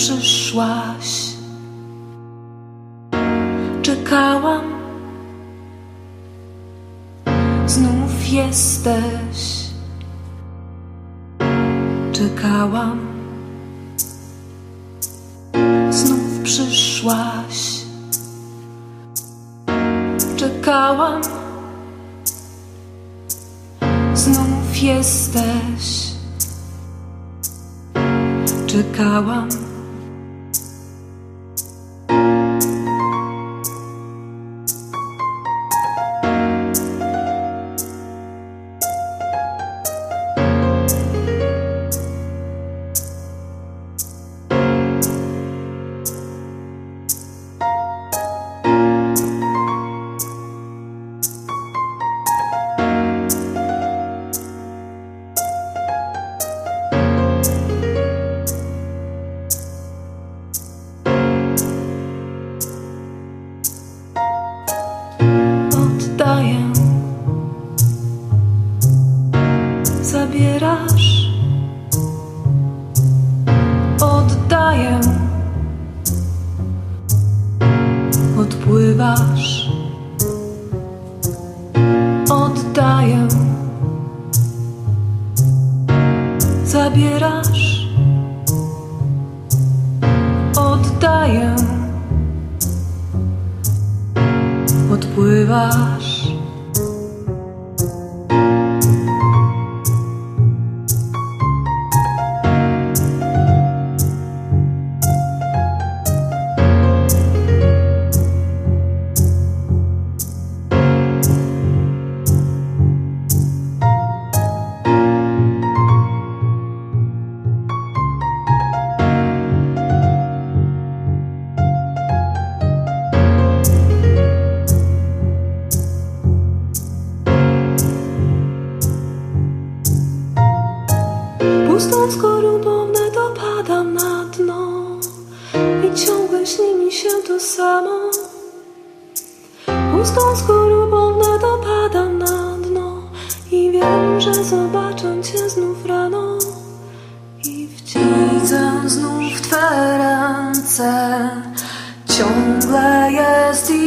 przyszłaś. Czekałam, znów jesteś. Czekałam, znów przyszłaś. Czekałam, znów jesteś. Czekałam. Zabierasz, oddaję, odpływasz, oddaję, zabierasz, oddaję. odpływasz. Pustą skorupą wnet opadam na dno I ciągle śni mi się to samo. Pustą skorupą wnet opadam na dno I wiem, że zobaczę cię znów rano I widzę znów Twe ręce. Ciągle jest ich